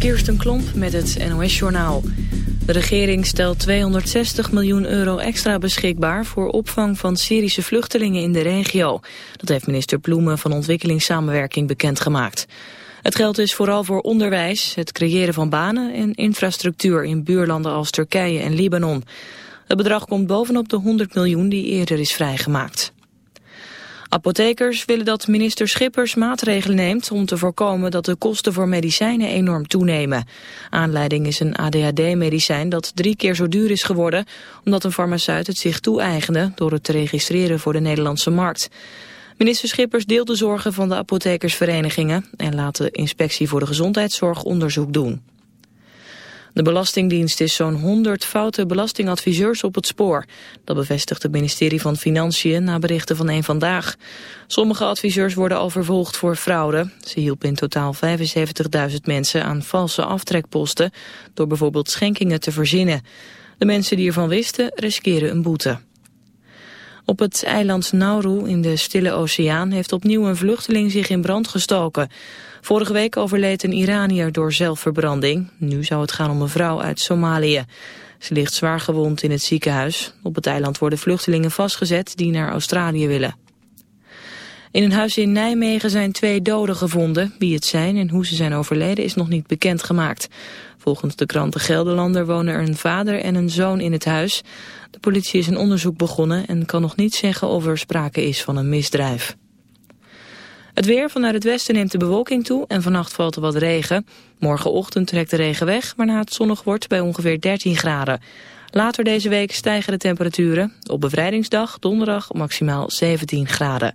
Kirsten Klomp met het NOS-journaal. De regering stelt 260 miljoen euro extra beschikbaar... voor opvang van Syrische vluchtelingen in de regio. Dat heeft minister Ploemen van Ontwikkelingssamenwerking bekendgemaakt. Het geld is vooral voor onderwijs, het creëren van banen... en infrastructuur in buurlanden als Turkije en Libanon. Het bedrag komt bovenop de 100 miljoen die eerder is vrijgemaakt. Apothekers willen dat minister Schippers maatregelen neemt om te voorkomen dat de kosten voor medicijnen enorm toenemen. Aanleiding is een ADHD-medicijn dat drie keer zo duur is geworden omdat een farmaceut het zich toe-eigende door het te registreren voor de Nederlandse markt. Minister Schippers deelt de zorgen van de apothekersverenigingen en laat de inspectie voor de gezondheidszorg onderzoek doen. De Belastingdienst is zo'n 100 foute belastingadviseurs op het spoor. Dat bevestigt het ministerie van Financiën na berichten van een vandaag. Sommige adviseurs worden al vervolgd voor fraude. Ze hielpen in totaal 75.000 mensen aan valse aftrekposten... door bijvoorbeeld schenkingen te verzinnen. De mensen die ervan wisten riskeren een boete. Op het eiland Nauru in de Stille Oceaan heeft opnieuw een vluchteling zich in brand gestoken. Vorige week overleed een Iranier door zelfverbranding. Nu zou het gaan om een vrouw uit Somalië. Ze ligt zwaar gewond in het ziekenhuis. Op het eiland worden vluchtelingen vastgezet die naar Australië willen. In een huis in Nijmegen zijn twee doden gevonden. Wie het zijn en hoe ze zijn overleden is nog niet bekendgemaakt. Volgens de krant De Gelderlander wonen er een vader en een zoon in het huis. De politie is een onderzoek begonnen en kan nog niet zeggen of er sprake is van een misdrijf. Het weer vanuit het westen neemt de bewolking toe en vannacht valt er wat regen. Morgenochtend trekt de regen weg, waarna het zonnig wordt bij ongeveer 13 graden. Later deze week stijgen de temperaturen. Op bevrijdingsdag donderdag maximaal 17 graden.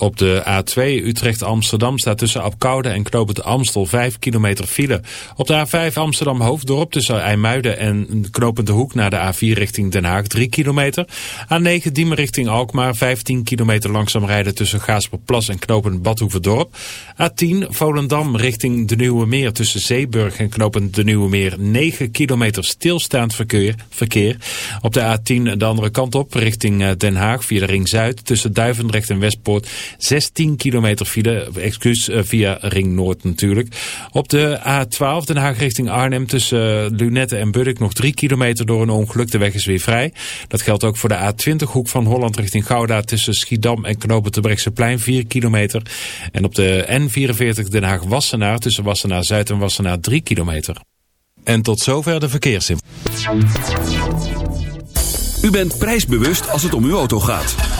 Op de A2 Utrecht-Amsterdam staat tussen Apkoude en Knopend Amstel 5 kilometer file. Op de A5 Amsterdam-Hoofddorp tussen IJmuiden en Knopend Hoek naar de A4 richting Den Haag 3 kilometer. A9 Diemen richting Alkmaar 15 kilometer langzaam rijden tussen Gaasperplas en Knopend Badhoevedorp. A10 Volendam richting de Nieuwe Meer tussen Zeeburg en Knopend de Nieuwe Meer 9 kilometer stilstaand verkeer. verkeer. Op de A10 de andere kant op richting eh, Den Haag via de Ring Zuid tussen Duivendrecht en Westpoort 16 kilometer file, excuus, eh, via Ring Noord natuurlijk. Op de A12 Den Haag richting Arnhem tussen eh, Lunette en Buddik nog 3 kilometer door een ongeluk. De weg is weer vrij. Dat geldt ook voor de A20 hoek van Holland richting Gouda tussen Schiedam en Knopen te plein 4 kilometer. En op de N44 Den Haag Wassenaar tussen Wassenaar Zuid en Wassenaar 3 kilometer. En tot zover de verkeersinformatie. U bent prijsbewust als het om uw auto gaat.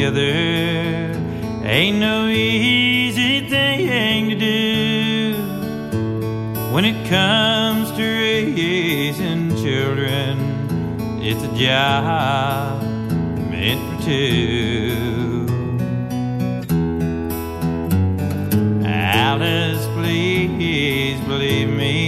Together. Ain't no easy thing to do when it comes to raising children. It's a job meant for two. Alice please believe me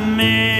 I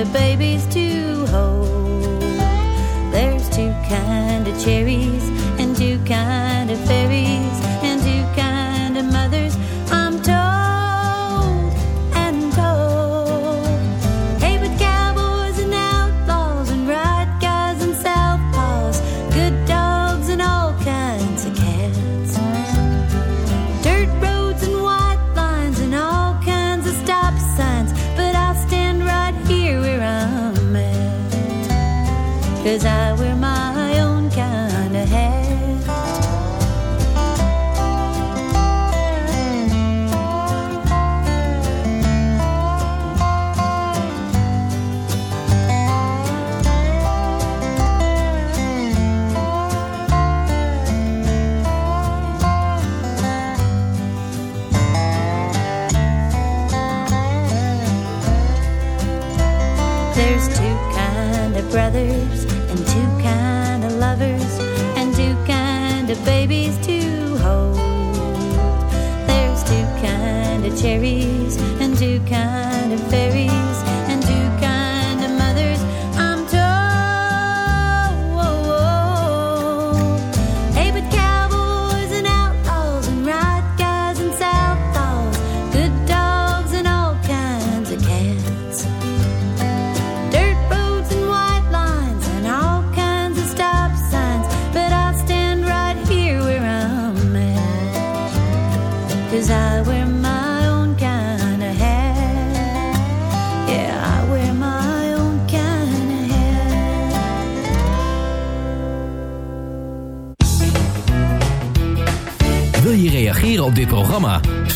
Of babies to hold. There's two kind of cherries and two kind of fairies cherries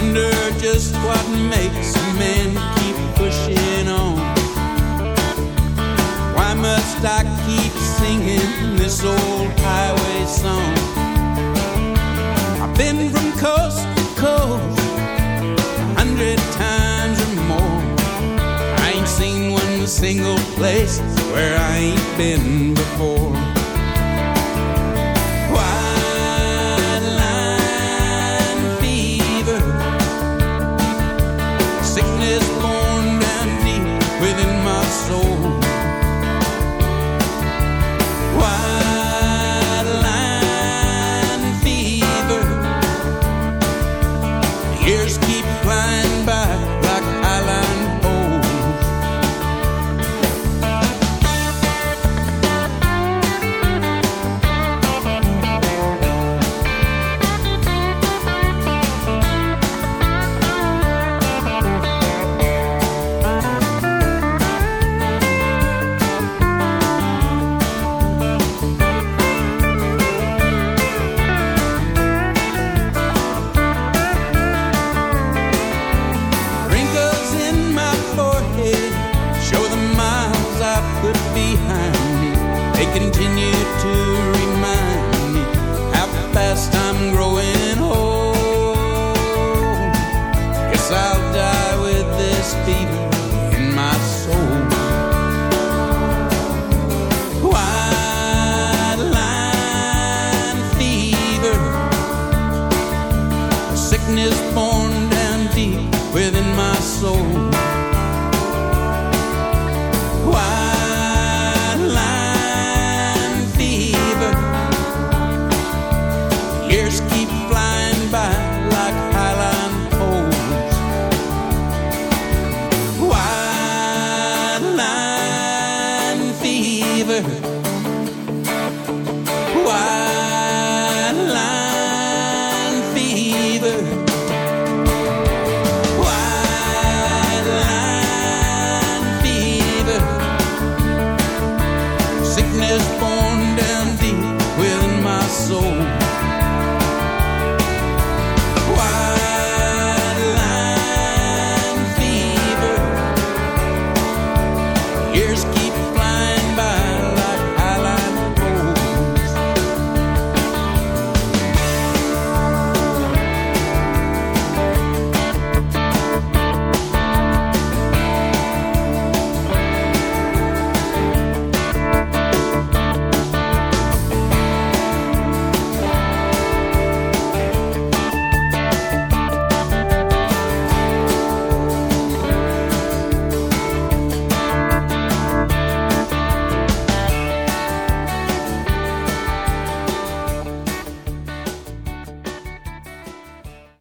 wonder just what makes a man keep pushing on. Why must I keep singing this old highway song? I've been from coast to coast a hundred times or more. I ain't seen one single place where I ain't been before.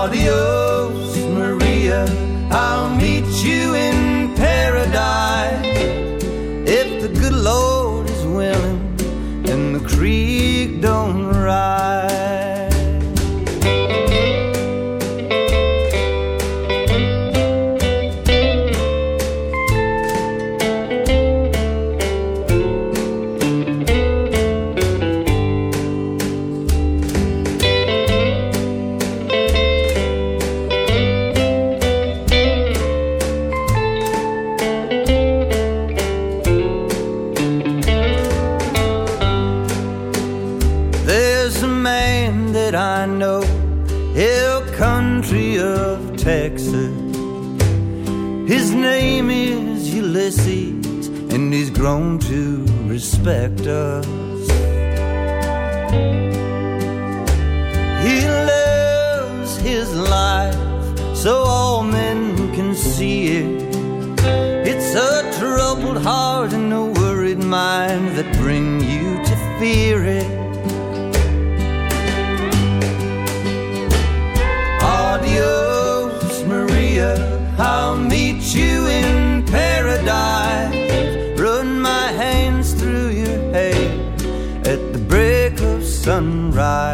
Adios, you fear it. Adios, Maria. I'll meet you in paradise. Run my hands through your hair at the break of sunrise.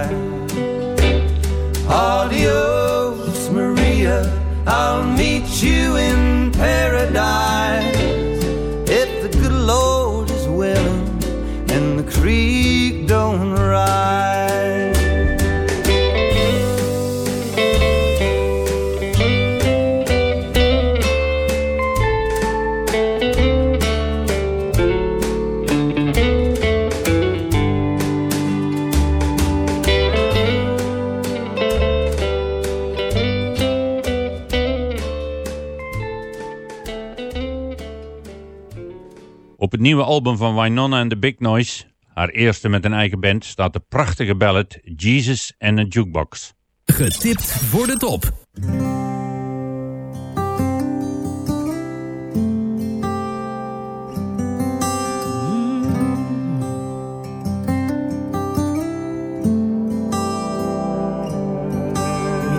Nieuwe album van Winona and the Big Noise, haar eerste met een eigen band, staat de prachtige ballad Jesus and a Jukebox. Getipt voor de top.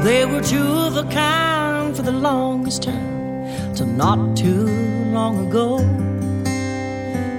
They were two of a kind for the longest time, till not too long ago.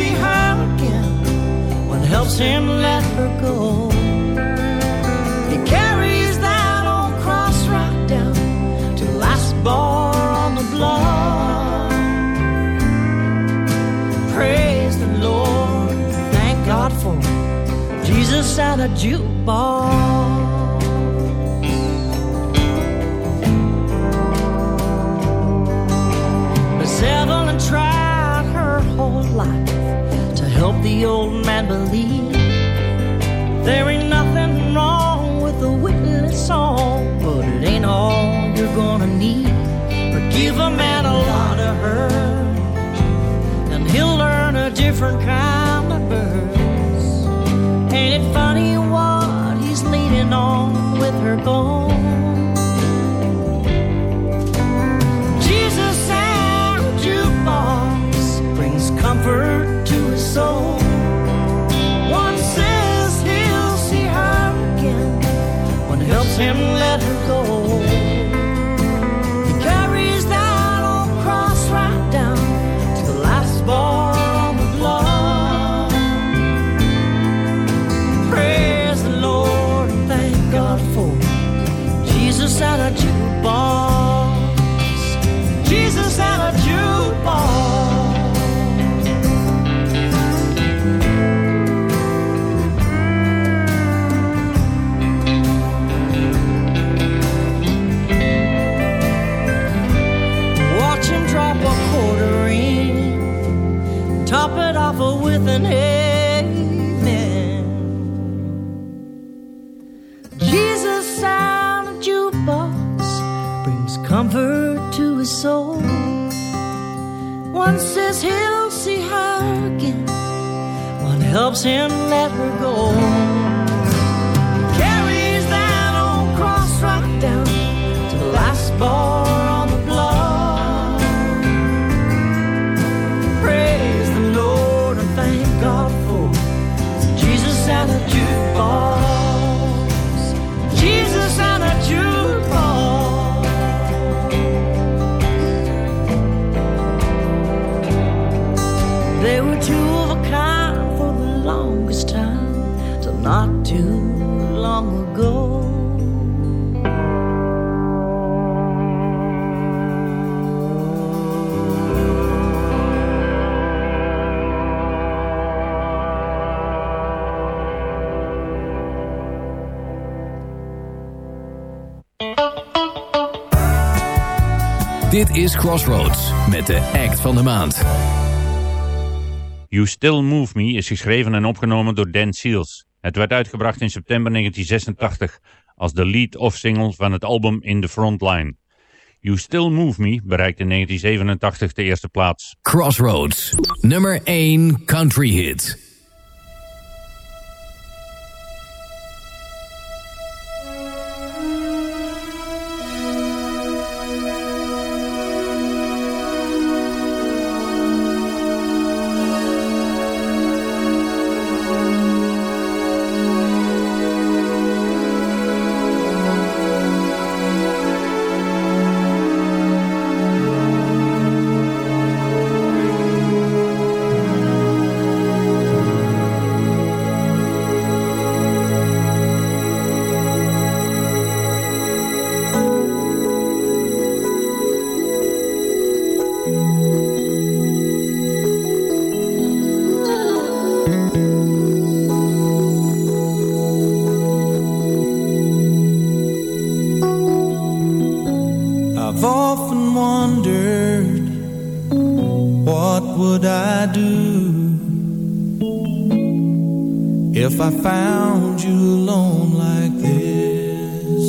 see her again, one helps him let her go. He carries that old cross right down to the last bar on the block. Praise the Lord, thank God for Jesus and a jukebox. Miss Evelyn tried the old man believe there ain't nothing wrong with a witness song, but it ain't all you're gonna need. But give a man a lot of hurt, and he'll learn a different kind of verse. Ain't it funny what he's leaning on with her. Helps him not too long ago. Dit is Crossroads met de act van de maand. You Still Move Me is geschreven en opgenomen door Dan Seals. Het werd uitgebracht in september 1986 als de lead-off single van het album In the Frontline. You Still Move Me bereikte in 1987 de eerste plaats. Crossroads, nummer 1 country hit. Do if I found you alone like this.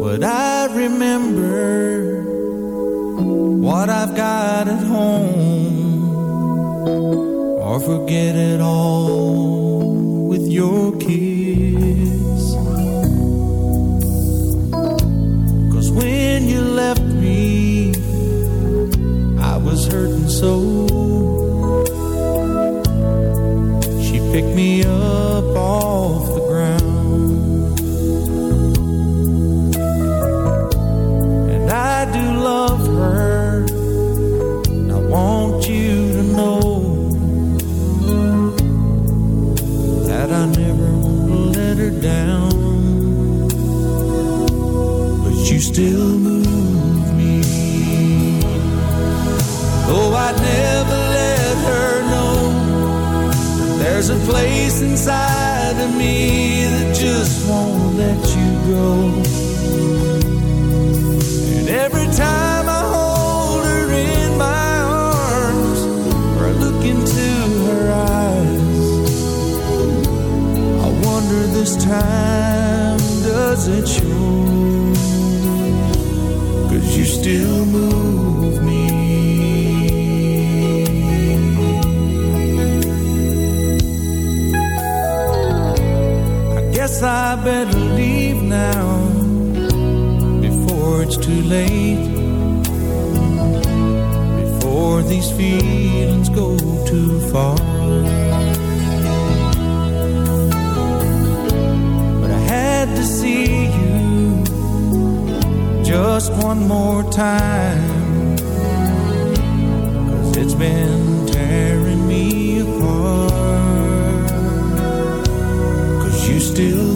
Would I remember what I've got at home or forget it all with your place inside of me that just won't let you go. And every time I hold her in my arms or I look into her eyes, I wonder this time does it guess I better leave now Before it's too late. Before these feelings go too far. But I had to see you Just one more time. Cause it's been tearing me apart. You still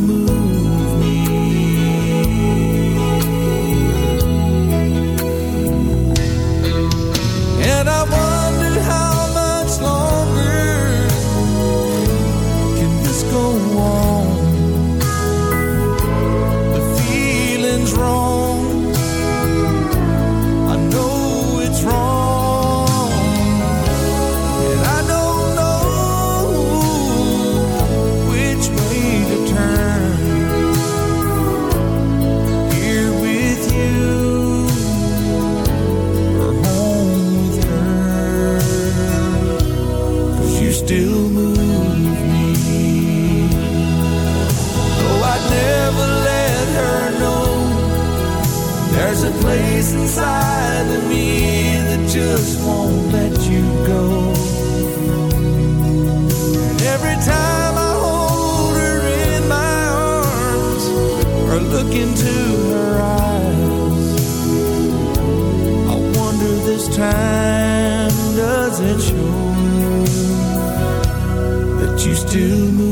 look into her eyes. I wonder this time, does it show that you still move?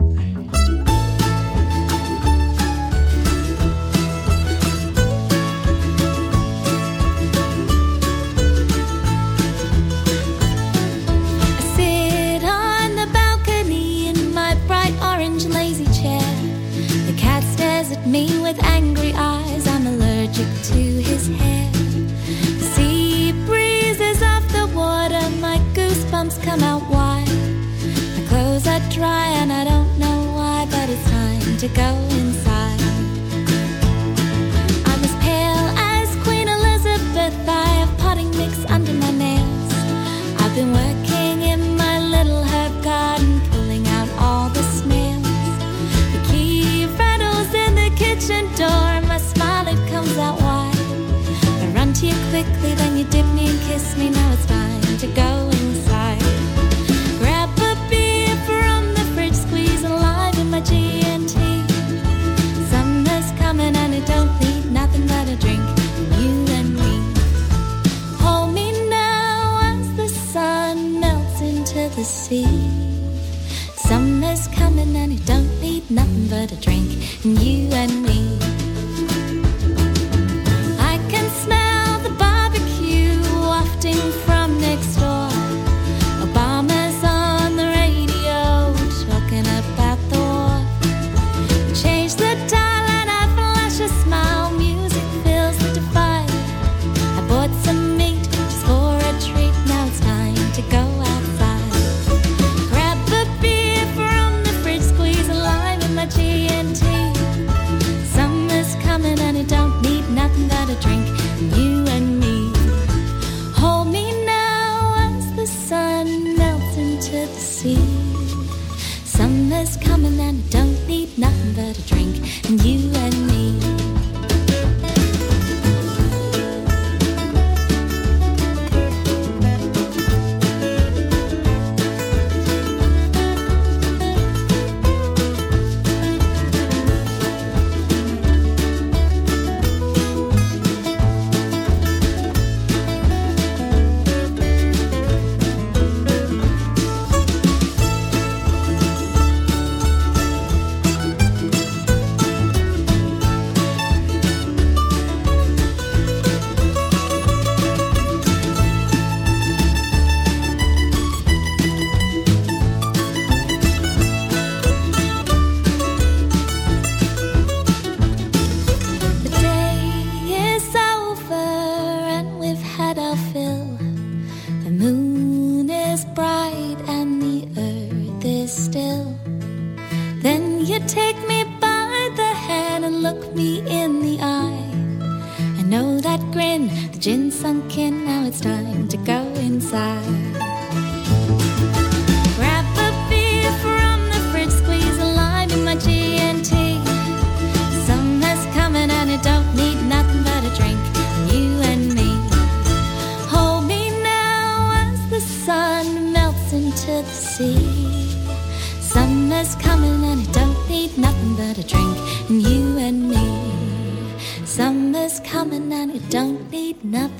to go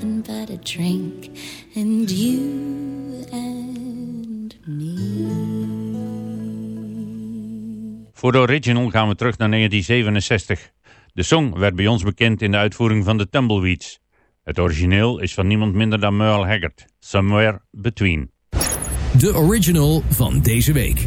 nothing but a drink, and you and me. Voor de original gaan we terug naar 1967. De song werd bij ons bekend in de uitvoering van de Tumbleweeds. Het origineel is van niemand minder dan Merle Haggard, Somewhere Between. De original van deze week.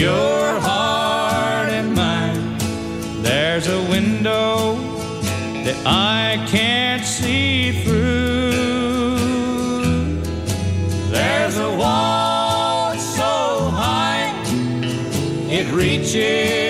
your heart and mine, there's a window that I can't see through. There's a wall so high it reaches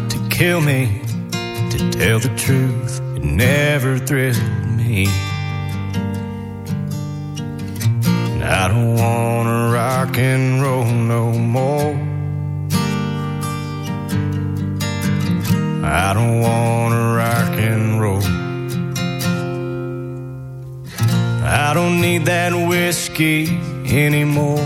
kill me. To tell the truth, it never thrilled me. And I don't wanna rock and roll no more. I don't wanna rock and roll. I don't need that whiskey anymore.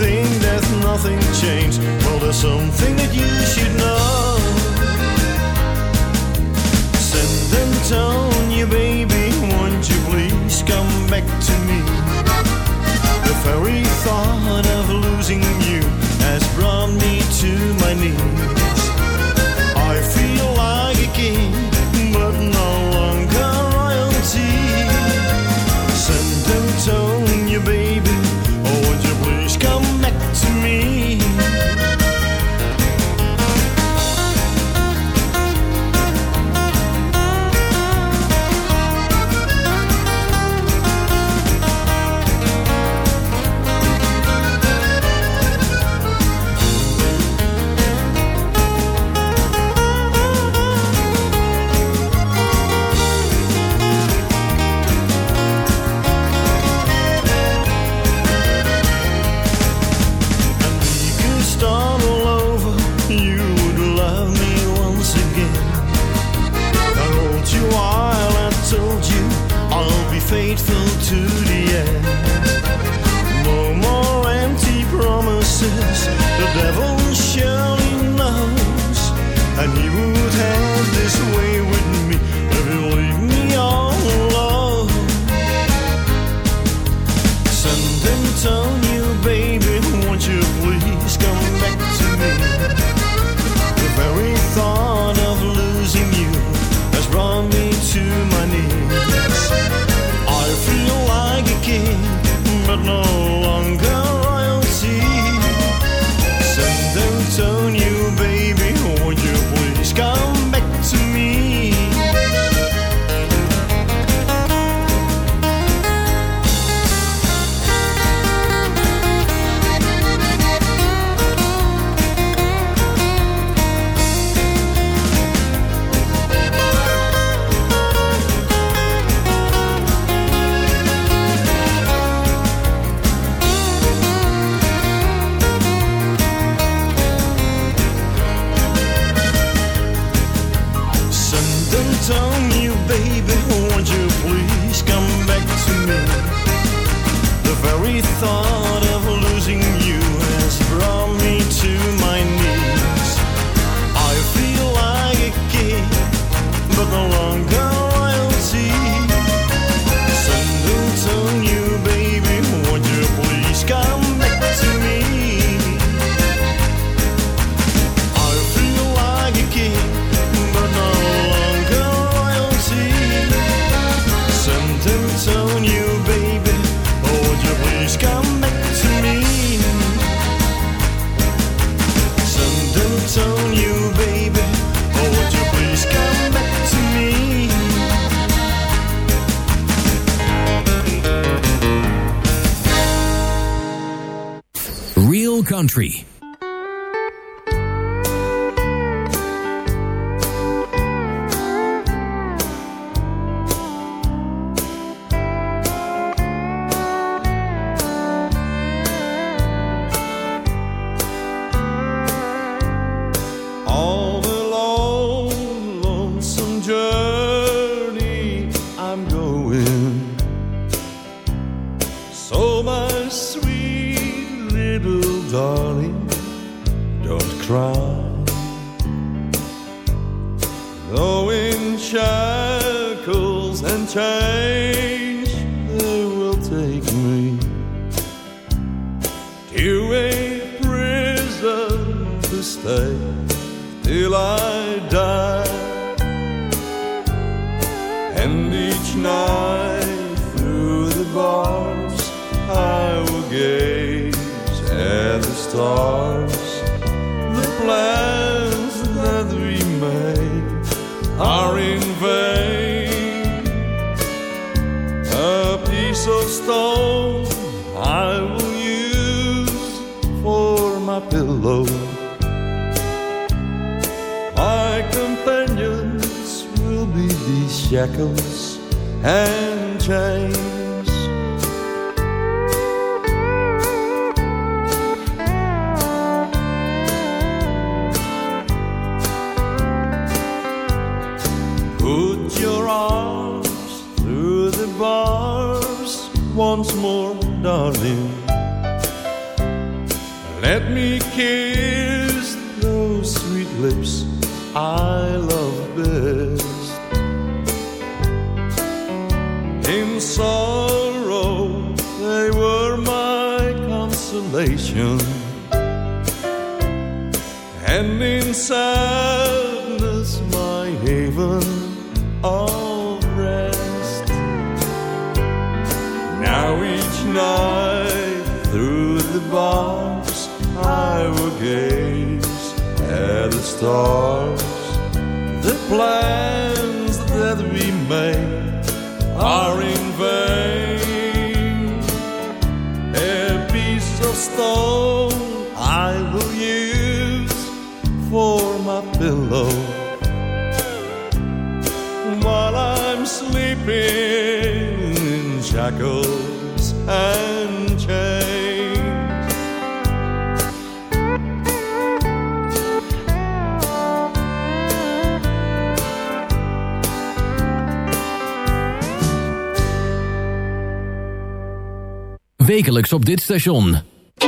You think that nothing changed, well, there's something that you should know. San Antonio, baby, won't you please come back to me? The very thought of losing you has brought me to my knees. song country. My companions will be shackles and chains. star. wekelijks op dit station. I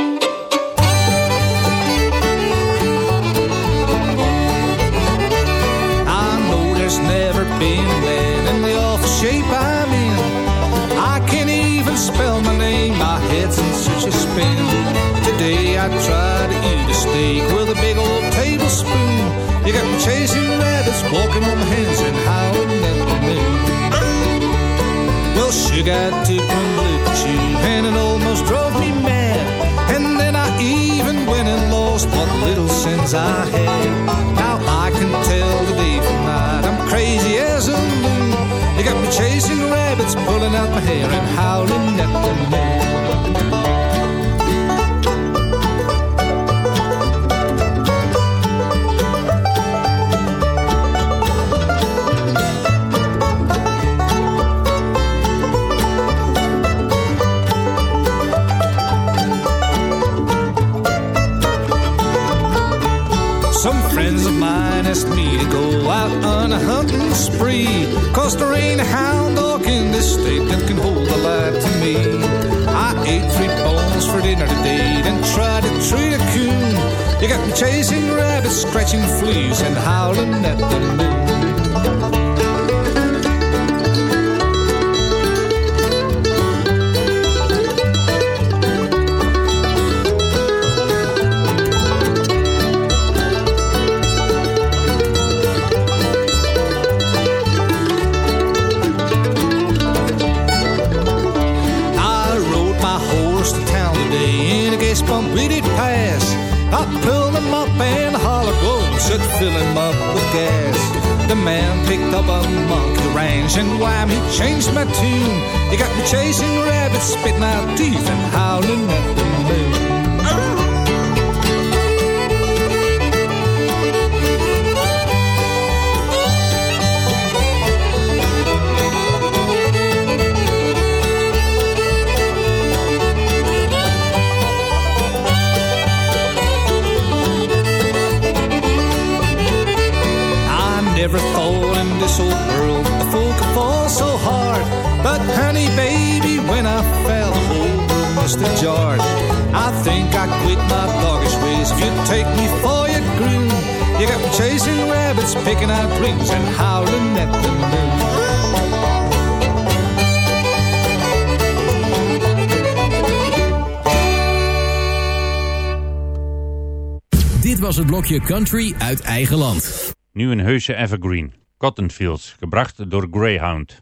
know there's never been a man in the awful shape I'm in. I can't even spell my name, my head's in such a spin. Today I tried to eat a steak with a big old tablespoon. You got me chasing rabbits, walking on my hands and how at the moon. Well, sugar took friends I. Now I can tell the day from night. I'm crazy as a loon. You got me chasing rabbits, pulling out my hair and howling at the moon. You got me chasing rabbits, scratching fleas, and howling at the moon. Fill him up with gas. The man picked up a monkey ranch and wham, he changed my tune. He got me chasing rabbits, spitting out teeth and howling at the moon. Must have jarred. I think I quit my doggish ways. If you take me for your groom, you got me chasing rabbits, picking out rings, and howling at the moon. Dit was het blokje country uit eigen land. Nu een heuse evergreen. Cotton Fields, gebracht door Greyhound.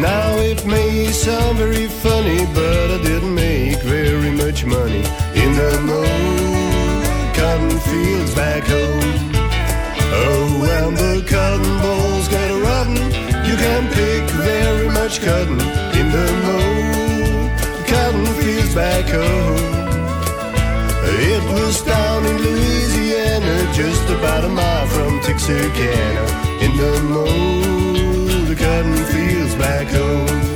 Now it may sound very funny, but I didn't make very much money in the mow cotton fields back home. Oh, when the cotton balls get rotten, you can pick very much cotton in the mow cotton fields back home. It was down in Louisiana, just about a mile from Texarkana, in the the cotton fields back home.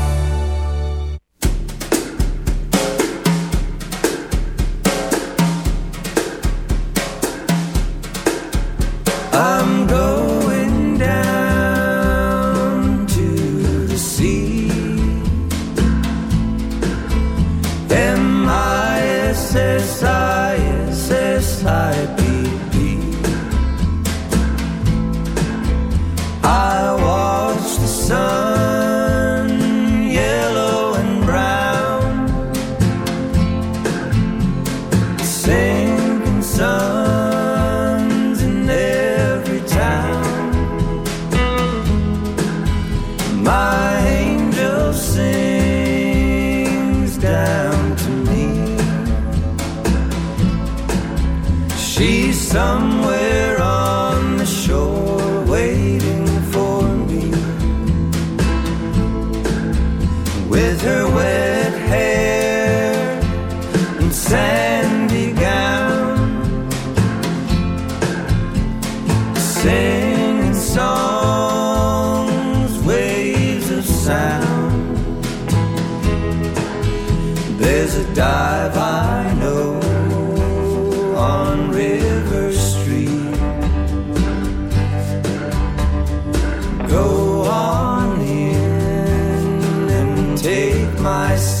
go on in and take my.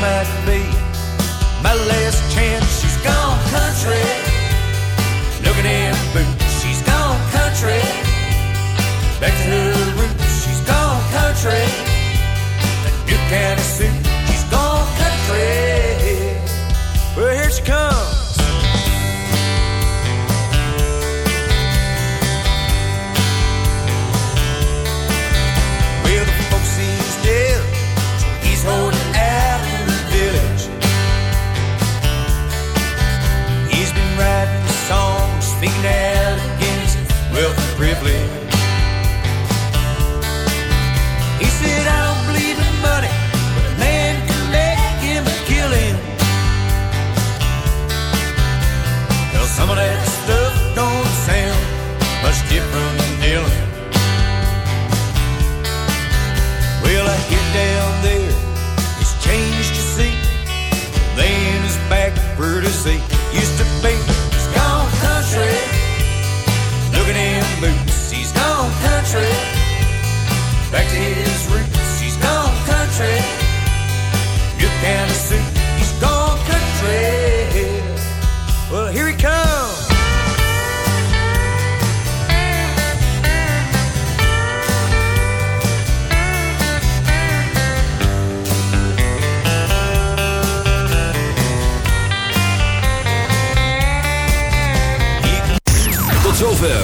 might be my last chance. She's gone country. looking in boots. She's gone country. Back to her roots. She's gone country. The new kind of suit. She's gone country.